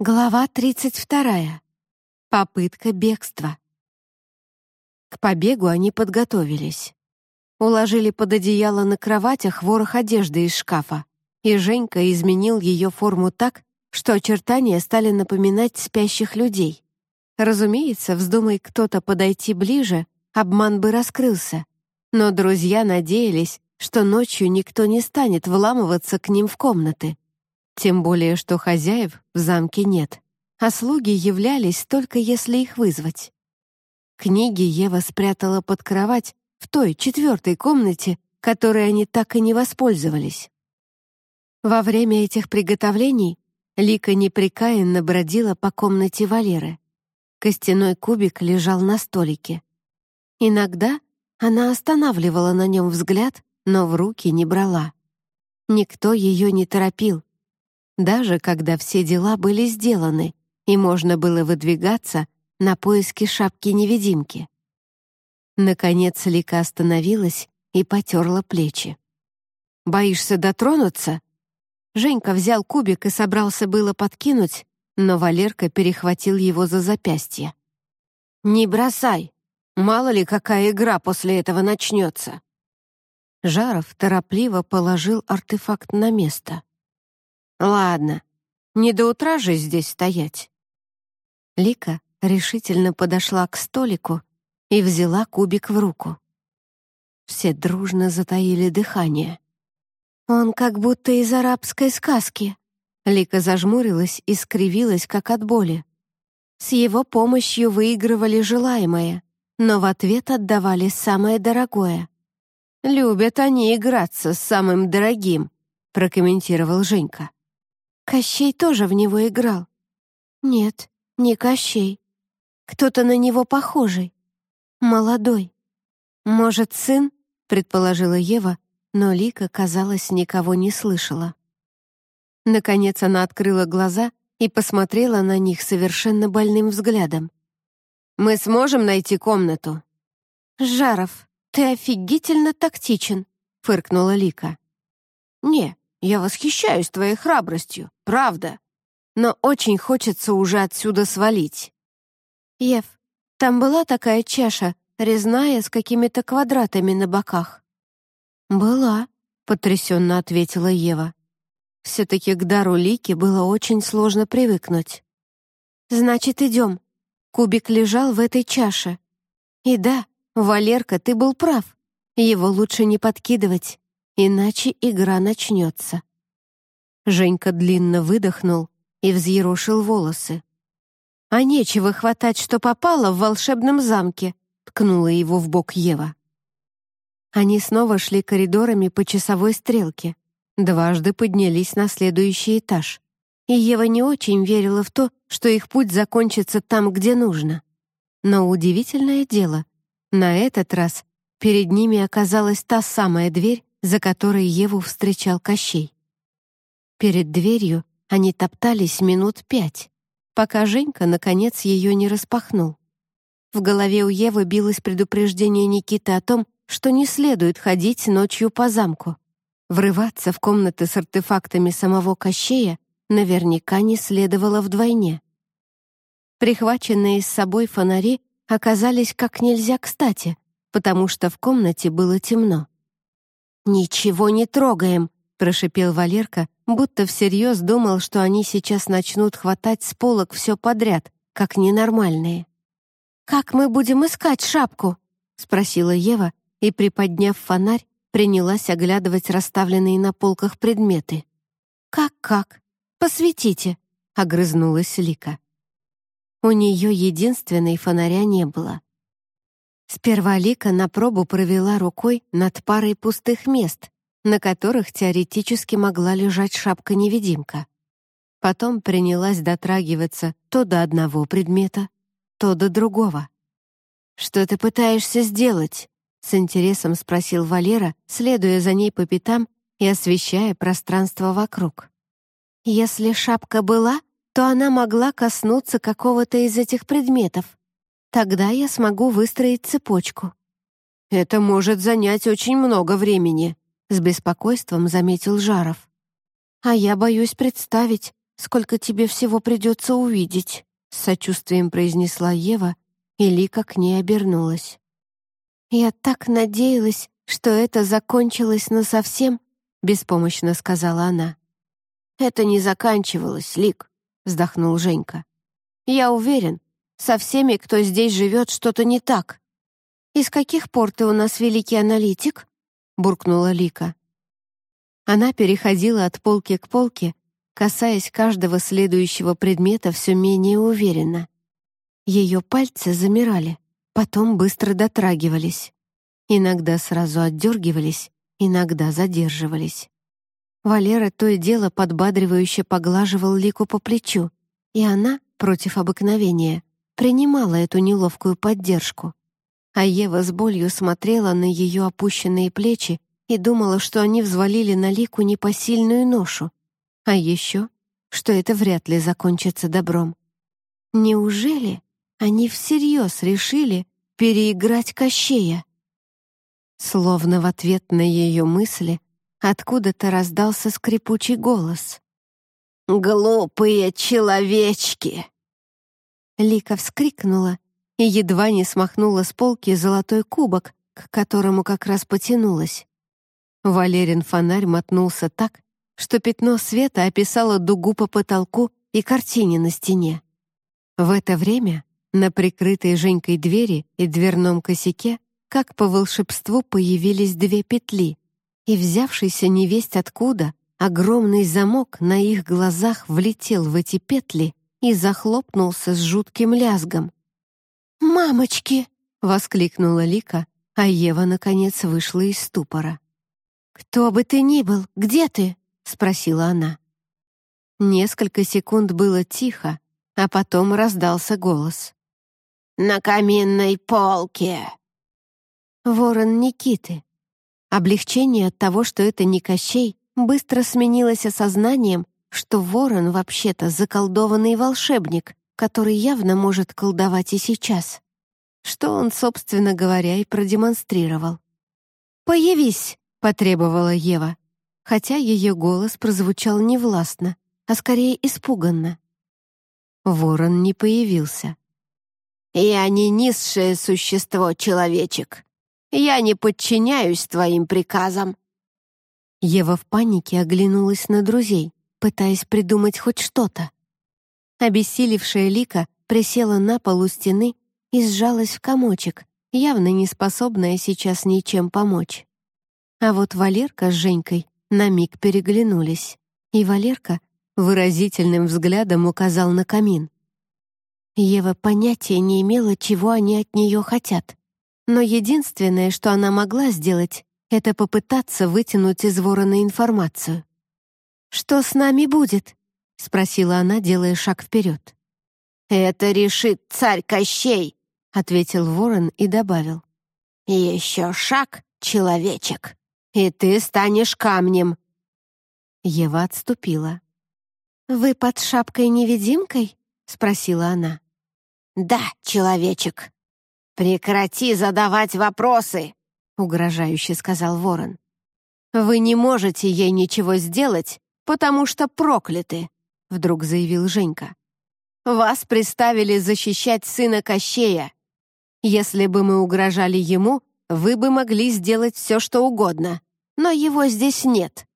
Глава 32. Попытка бегства. К побегу они подготовились. Уложили под одеяло на кроватях ворох одежды из шкафа, и Женька изменил ее форму так, что очертания стали напоминать спящих людей. Разумеется, вздумай кто-то подойти ближе, обман бы раскрылся. Но друзья надеялись, что ночью никто не станет вламываться к ним в комнаты. Тем более, что хозяев в замке нет, а слуги являлись только если их вызвать. Книги Ева спрятала под кровать в той четвертой комнате, которой они так и не воспользовались. Во время этих приготовлений Лика непрекаянно бродила по комнате Валеры. Костяной кубик лежал на столике. Иногда она останавливала на нем взгляд, но в руки не брала. Никто ее не торопил, даже когда все дела были сделаны, и можно было выдвигаться на поиски шапки-невидимки. Наконец Лика остановилась и потерла плечи. «Боишься дотронуться?» Женька взял кубик и собрался было подкинуть, но Валерка перехватил его за запястье. «Не бросай! Мало ли, какая игра после этого начнется!» Жаров торопливо положил артефакт на место. Ладно, не до утра же здесь стоять. Лика решительно подошла к столику и взяла кубик в руку. Все дружно затаили дыхание. «Он как будто из арабской сказки». Лика зажмурилась и скривилась, как от боли. С его помощью выигрывали желаемое, но в ответ отдавали самое дорогое. «Любят они играться с самым дорогим», — прокомментировал Женька. Кощей тоже в него играл. Нет, не Кощей. Кто-то на него похожий. Молодой. Может, сын? Предположила Ева, но Лика, казалось, никого не слышала. Наконец она открыла глаза и посмотрела на них совершенно больным взглядом. «Мы сможем найти комнату?» «Жаров, ты офигительно тактичен», — фыркнула Лика. «Не, я восхищаюсь твоей храбростью, правда. Но очень хочется уже отсюда свалить. Ев, там была такая чаша, резная, с какими-то квадратами на боках. Была, потрясенно ответила Ева. Все-таки к дару Лики было очень сложно привыкнуть. Значит, идем. Кубик лежал в этой чаше. И да, Валерка, ты был прав. Его лучше не подкидывать иначе игра начнется. Женька длинно выдохнул и взъерошил волосы. «А нечего хватать, что попало в волшебном замке», ткнула его в бок Ева. Они снова шли коридорами по часовой стрелке, дважды поднялись на следующий этаж. И Ева не очень верила в то, что их путь закончится там, где нужно. Но удивительное дело, на этот раз перед ними оказалась та самая дверь, за которой Еву встречал Кощей. Перед дверью они топтались минут пять, пока Женька, наконец, ее не распахнул. В голове у Евы билось предупреждение Никиты о том, что не следует ходить ночью по замку. Врываться в комнаты с артефактами самого Кощея наверняка не следовало вдвойне. Прихваченные с собой фонари оказались как нельзя кстати, потому что в комнате было темно. «Ничего не трогаем», — прошипел Валерка, будто всерьез думал, что они сейчас начнут хватать с полок все подряд, как ненормальные. «Как мы будем искать шапку?» — спросила Ева и, приподняв фонарь, принялась оглядывать расставленные на полках предметы. «Как-как? Посветите!» — огрызнулась Лика. У нее единственной фонаря не было. Сперва Лика на пробу провела рукой над парой пустых мест, на которых теоретически могла лежать шапка-невидимка. Потом принялась дотрагиваться то до одного предмета, то до другого. «Что ты пытаешься сделать?» — с интересом спросил Валера, следуя за ней по пятам и освещая пространство вокруг. «Если шапка была, то она могла коснуться какого-то из этих предметов. Тогда я смогу выстроить цепочку. Это может занять очень много времени, с беспокойством заметил Жаров. А я боюсь представить, сколько тебе всего придется увидеть», — с сочувствием произнесла Ева, и Лика к ней обернулась. «Я так надеялась, что это закончилось насовсем», — беспомощно сказала она. «Это не заканчивалось, Лик», — вздохнул Женька. «Я уверен, со всеми, кто здесь живет, что-то не так». «Из каких пор ты у нас великий аналитик?» — буркнула Лика. Она переходила от полки к полке, касаясь каждого следующего предмета все менее уверенно. Ее пальцы замирали, потом быстро дотрагивались. Иногда сразу отдергивались, иногда задерживались. Валера то и дело подбадривающе поглаживал Лику по плечу, и она, против обыкновения, принимала эту неловкую поддержку. А Ева с болью смотрела на ее опущенные плечи и думала, что они взвалили на Лику непосильную ношу, а еще, что это вряд ли закончится добром. Неужели они всерьез решили переиграть Кощея? Словно в ответ на ее мысли откуда-то раздался скрипучий голос. «Глупые человечки!» Лика вскрикнула и едва не смахнула с полки золотой кубок, к которому как раз потянулась. Валерин фонарь мотнулся так, что пятно света описало дугу по потолку и картине на стене. В это время на прикрытой Женькой двери и дверном косяке, как по волшебству, появились две петли, и взявшийся невесть откуда огромный замок на их глазах влетел в эти петли и захлопнулся с жутким лязгом. «Мамочки!» — воскликнула Лика, а Ева, наконец, вышла из ступора. «Кто бы ты ни был, где ты?» — спросила она. Несколько секунд было тихо, а потом раздался голос. «На каминной полке!» Ворон Никиты. Облегчение от того, что это не Кощей, быстро сменилось осознанием, что ворон вообще-то заколдованный волшебник, который явно может колдовать и сейчас. Что он, собственно говоря, и продемонстрировал. «Появись!» — потребовала Ева хотя ее голос прозвучал не властно, а скорее испуганно. Ворон не появился. «Я не низшее существо, человечек. Я не подчиняюсь твоим приказам». Ева в панике оглянулась на друзей, пытаясь придумать хоть что-то. Обессилевшая Лика присела на пол у стены и сжалась в комочек, явно не способная сейчас ничем помочь. А вот Валерка с Женькой на миг переглянулись, и Валерка выразительным взглядом указал на камин. Ева понятия не имела, чего они от нее хотят. Но единственное, что она могла сделать, это попытаться вытянуть из ворона информацию. «Что с нами будет?» — спросила она, делая шаг вперед. «Это решит царь Кощей», — ответил ворон и добавил. «Еще шаг, человечек» и ты станешь камнем». Ева отступила. «Вы под шапкой-невидимкой?» — спросила она. «Да, человечек. Прекрати задавать вопросы», — угрожающе сказал ворон. «Вы не можете ей ничего сделать, потому что прокляты», — вдруг заявил Женька. «Вас приставили защищать сына Кощея. Если бы мы угрожали ему, вы бы могли сделать все, что угодно но его здесь нет».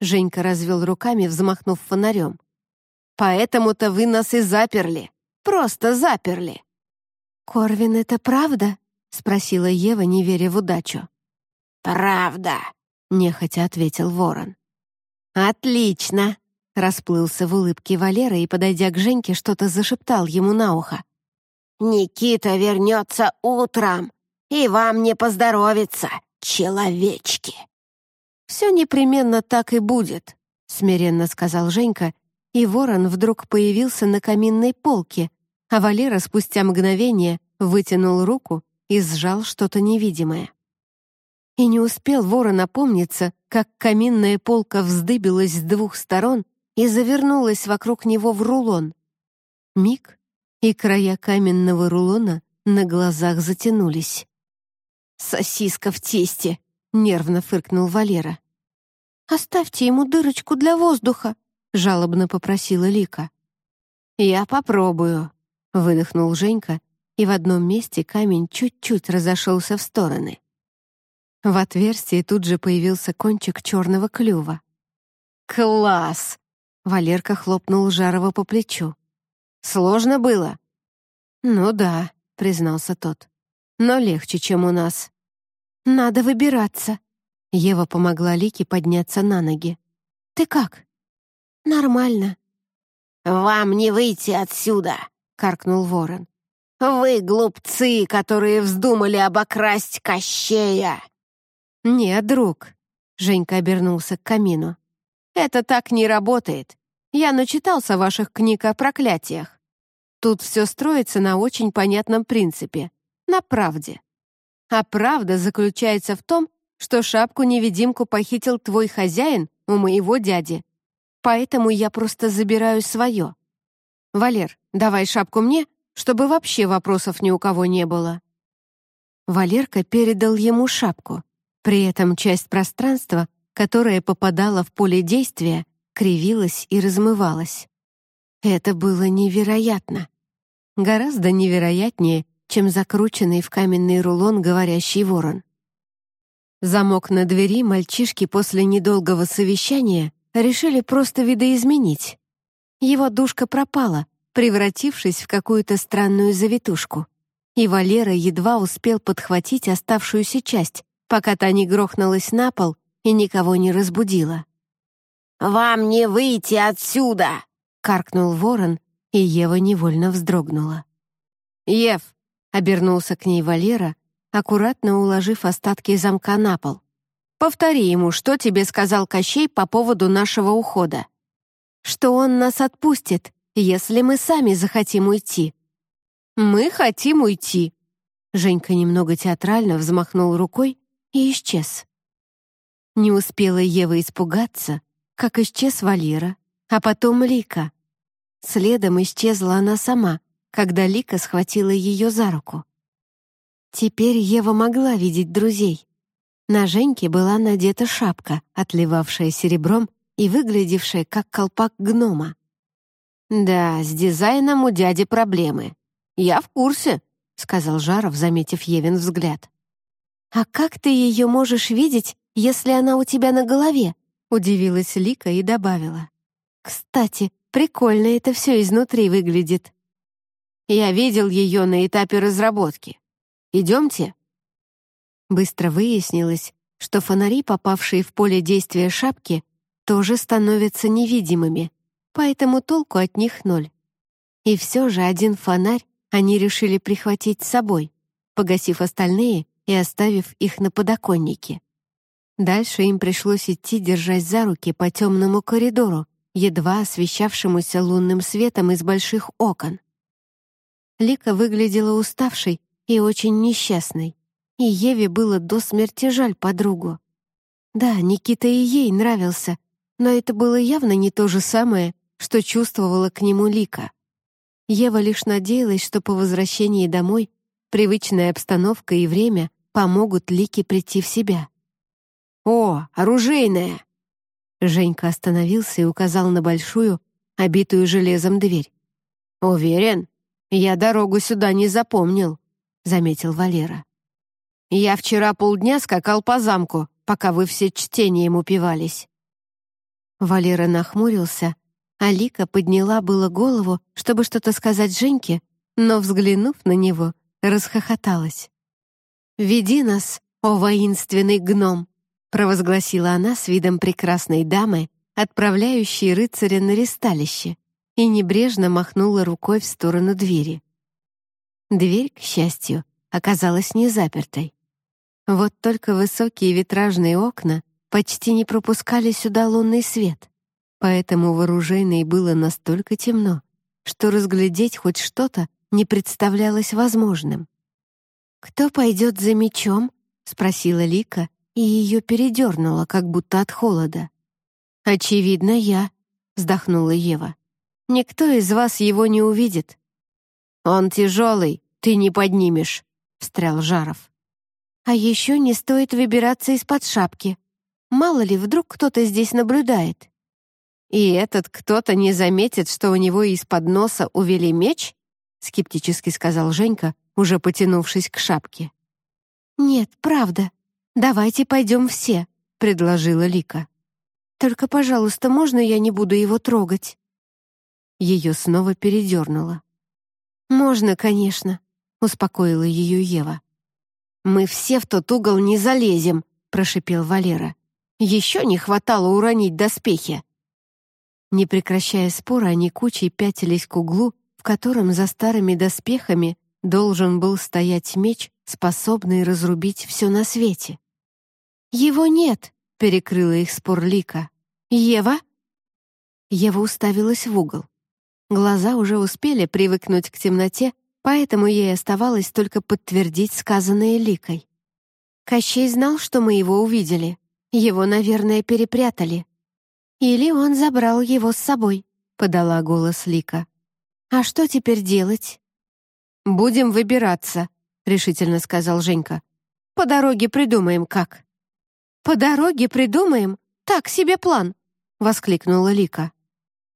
Женька развел руками, взмахнув фонарем. «Поэтому-то вы нас и заперли. Просто заперли». «Корвин, это правда?» — спросила Ева, не веря в удачу. «Правда», — нехотя ответил ворон. «Отлично!» — расплылся в улыбке Валера и, подойдя к Женьке, что-то зашептал ему на ухо. «Никита вернется утром, и вам не поздоровится, человечки!» «Все непременно так и будет», — смиренно сказал Женька, и ворон вдруг появился на каминной полке, а Валера спустя мгновение вытянул руку и сжал что-то невидимое. И не успел ворон опомниться, как каминная полка вздыбилась с двух сторон и завернулась вокруг него в рулон. Миг, и края каменного рулона на глазах затянулись. «Сосиска в тесте!» — нервно фыркнул Валера. «Оставьте ему дырочку для воздуха», — жалобно попросила Лика. «Я попробую», — выдохнул Женька, и в одном месте камень чуть-чуть разошелся в стороны. В отверстии тут же появился кончик черного клюва. «Класс!» — Валерка хлопнул Жарова по плечу. «Сложно было?» «Ну да», — признался тот. «Но легче, чем у нас». «Надо выбираться». Ева помогла Лике подняться на ноги. «Ты как?» «Нормально». «Вам не выйти отсюда!» — каркнул ворон. «Вы глупцы, которые вздумали обокрасть Кощея!» «Нет, друг», — Женька обернулся к камину. «Это так не работает. Я начитался ваших книг о проклятиях. Тут все строится на очень понятном принципе — на правде. А правда заключается в том, что шапку-невидимку похитил твой хозяин у моего дяди. Поэтому я просто забираю свое. Валер, давай шапку мне, чтобы вообще вопросов ни у кого не было». Валерка передал ему шапку. При этом часть пространства, которая попадала в поле действия, кривилась и размывалась. Это было невероятно. Гораздо невероятнее, чем закрученный в каменный рулон говорящий ворон. Замок на двери мальчишки после недолгого совещания решили просто видоизменить. Его душка пропала, превратившись в какую-то странную завитушку. И Валера едва успел подхватить оставшуюся часть, пока та не грохнулась на пол и никого не разбудила. «Вам не выйти отсюда!» — каркнул ворон, и Ева невольно вздрогнула. «Ев!» — обернулся к ней Валера, аккуратно уложив остатки замка на пол. «Повтори ему, что тебе сказал Кощей по поводу нашего ухода. Что он нас отпустит, если мы сами захотим уйти». «Мы хотим уйти!» Женька немного театрально взмахнул рукой и исчез. Не успела Ева испугаться, как исчез Валера, а потом Лика. Следом исчезла она сама, когда Лика схватила ее за руку. Теперь Ева могла видеть друзей. На Женьке была надета шапка, отливавшая серебром и выглядевшая как колпак гнома. «Да, с дизайном у дяди проблемы. Я в курсе», — сказал Жаров, заметив Евин взгляд. «А как ты ее можешь видеть, если она у тебя на голове?» — удивилась Лика и добавила. «Кстати, прикольно это все изнутри выглядит». «Я видел ее на этапе разработки. Идемте». Быстро выяснилось, что фонари, попавшие в поле действия шапки, тоже становятся невидимыми, поэтому толку от них ноль. И все же один фонарь они решили прихватить с собой, погасив остальные и оставив их на подоконнике. Дальше им пришлось идти, держась за руки по темному коридору, едва освещавшемуся лунным светом из больших окон. Лика выглядела уставшей и очень несчастной, и Еве было до смерти жаль подругу. Да, Никита и ей нравился, но это было явно не то же самое, что чувствовала к нему Лика. Ева лишь надеялась, что по возвращении домой привычная обстановка и время помогут Лике прийти в себя. «О, оружейная!» Женька остановился и указал на большую, обитую железом дверь. «Уверен? Я дорогу сюда не запомнил», — заметил Валера. «Я вчера полдня скакал по замку, пока вы все чтением упивались». Валера нахмурился, а Лика подняла было голову, чтобы что-то сказать Женьке, но, взглянув на него, расхохоталась. «Веди нас, о воинственный гном!» провозгласила она с видом прекрасной дамы, отправляющей рыцаря на ресталище, и небрежно махнула рукой в сторону двери. Дверь, к счастью, оказалась не запертой. Вот только высокие витражные окна почти не пропускали сюда лунный свет, поэтому в оружейной было настолько темно, что разглядеть хоть что-то не представлялось возможным. «Кто пойдет за мечом?» — спросила Лика, и ее передернуло, как будто от холода. «Очевидно, я», — вздохнула Ева. «Никто из вас его не увидит». «Он тяжелый, ты не поднимешь», — встрял Жаров. «А еще не стоит выбираться из-под шапки. Мало ли, вдруг кто-то здесь наблюдает». «И этот кто-то не заметит, что у него из-под носа увели меч?» — скептически сказал Женька, уже потянувшись к шапке. «Нет, правда. Давайте пойдем все», — предложила Лика. «Только, пожалуйста, можно я не буду его трогать?» Ее снова передернуло. «Можно, конечно», — успокоила ее Ева. «Мы все в тот угол не залезем», — прошипел Валера. «Еще не хватало уронить доспехи». Не прекращая спора, они кучей пятились к углу, в котором за старыми доспехами должен был стоять меч, способный разрубить все на свете. «Его нет», — перекрыла их спор Лика. «Ева?» Ева уставилась в угол. Глаза уже успели привыкнуть к темноте, поэтому ей оставалось только подтвердить сказанное Ликой. Кощей знал, что мы его увидели. Его, наверное, перепрятали. Или он забрал его с собой, — подала голос Лика. «А что теперь делать?» «Будем выбираться», — решительно сказал Женька. «По дороге придумаем, как». «По дороге придумаем? Так себе план», — воскликнула Лика.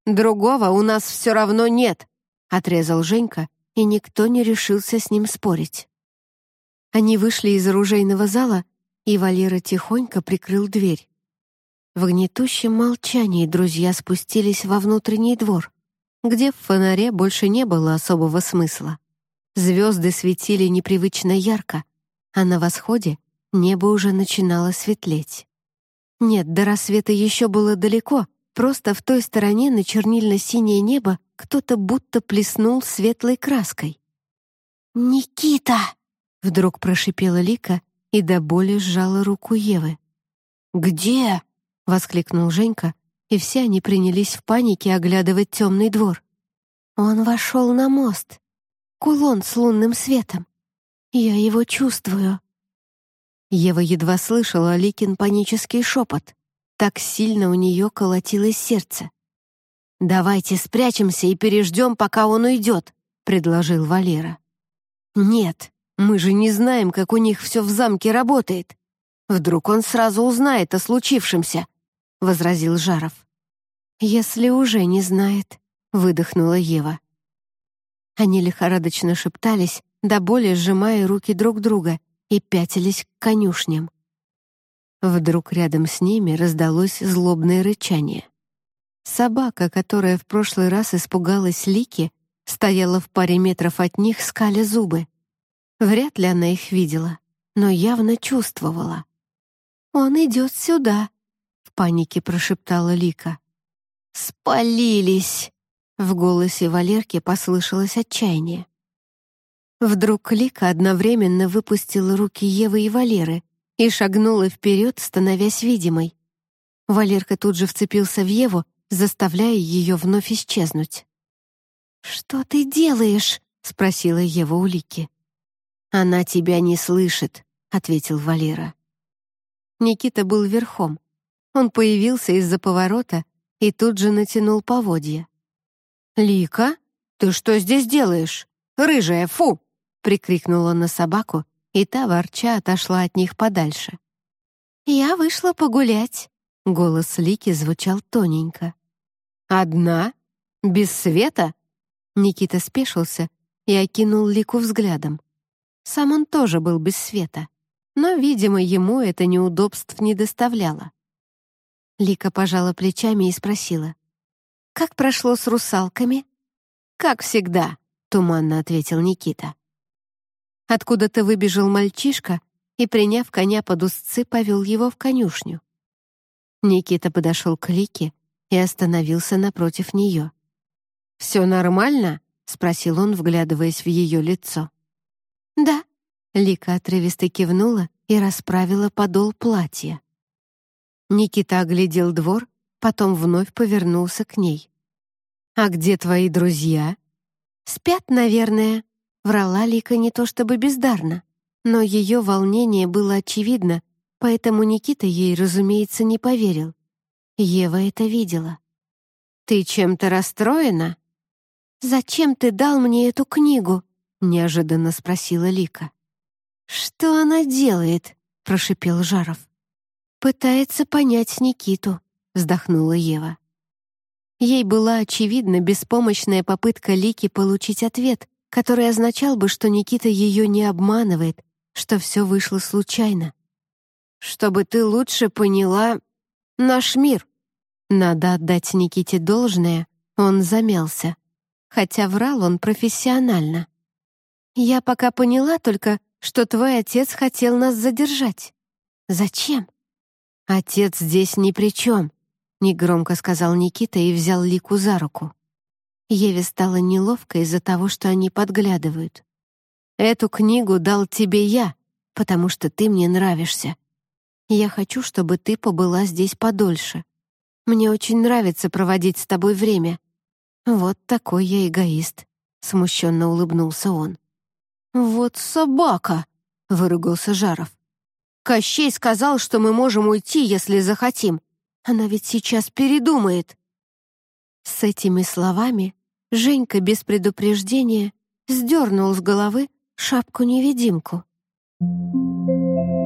«Другого у нас все равно нет», — отрезал Женька, и никто не решился с ним спорить. Они вышли из оружейного зала, и Валера тихонько прикрыл дверь. В гнетущем молчании друзья спустились во внутренний двор, где в фонаре больше не было особого смысла. Звезды светили непривычно ярко, а на восходе небо уже начинало светлеть. Нет, до рассвета еще было далеко, просто в той стороне на чернильно-синее небо кто-то будто плеснул светлой краской. «Никита!» — вдруг прошипела Лика и до боли сжала руку Евы. «Где?» — воскликнул Женька, и все они принялись в панике оглядывать темный двор. «Он вошел на мост кулон с лунным светом. Я его чувствую». Ева едва слышала Ликин панический шепот. Так сильно у нее колотилось сердце. «Давайте спрячемся и переждем, пока он уйдет», — предложил Валера. «Нет, мы же не знаем, как у них все в замке работает. Вдруг он сразу узнает о случившемся», — возразил Жаров. «Если уже не знает», — выдохнула Ева. Они лихорадочно шептались, до боли сжимая руки друг друга, и пятились к конюшням. Вдруг рядом с ними раздалось злобное рычание. Собака, которая в прошлый раз испугалась Лики, стояла в паре метров от них, скаля зубы. Вряд ли она их видела, но явно чувствовала. «Он идет сюда», — в панике прошептала Лика. «Спалились!» В голосе Валерки послышалось отчаяние. Вдруг Лика одновременно выпустила руки Евы и Валеры и шагнула вперед, становясь видимой. Валерка тут же вцепился в Еву, заставляя ее вновь исчезнуть. «Что ты делаешь?» — спросила Ева у Лики. «Она тебя не слышит», — ответил Валера. Никита был верхом. Он появился из-за поворота и тут же натянул поводья. «Лика, ты что здесь делаешь? Рыжая, фу!» — прикрикнула на собаку, и та, ворча, отошла от них подальше. «Я вышла погулять», — голос Лики звучал тоненько. «Одна? Без света?» Никита спешился и окинул Лику взглядом. Сам он тоже был без света, но, видимо, ему это неудобств не доставляло. Лика пожала плечами и спросила. «Как прошло с русалками?» «Как всегда», — туманно ответил Никита. Откуда-то выбежал мальчишка и, приняв коня под узцы, повел его в конюшню. Никита подошел к Лике и остановился напротив нее. «Все нормально?» — спросил он, вглядываясь в ее лицо. «Да», — Лика отрывисто кивнула и расправила подол платья. Никита оглядел двор потом вновь повернулся к ней. «А где твои друзья?» «Спят, наверное», — врала Лика не то чтобы бездарно, но ее волнение было очевидно, поэтому Никита ей, разумеется, не поверил. Ева это видела. «Ты чем-то расстроена?» «Зачем ты дал мне эту книгу?» — неожиданно спросила Лика. «Что она делает?» — прошипел Жаров. «Пытается понять Никиту», — вздохнула Ева. Ей была очевидна беспомощная попытка Лики получить ответ, который означал бы, что Никита ее не обманывает, что все вышло случайно. «Чтобы ты лучше поняла наш мир». Надо отдать Никите должное, он замялся. Хотя врал он профессионально. «Я пока поняла только, что твой отец хотел нас задержать. Зачем?» «Отец здесь ни при чем», — негромко сказал Никита и взял Лику за руку. Еве стало неловко из-за того, что они подглядывают. «Эту книгу дал тебе я, потому что ты мне нравишься. Я хочу, чтобы ты побыла здесь подольше. Мне очень нравится проводить с тобой время. Вот такой я эгоист», — смущенно улыбнулся он. «Вот собака!» — выругался Жаров. «Кощей сказал, что мы можем уйти, если захотим. Она ведь сейчас передумает». С этими словами Женька без предупреждения сдернул с головы шапку-невидимку. Thank you.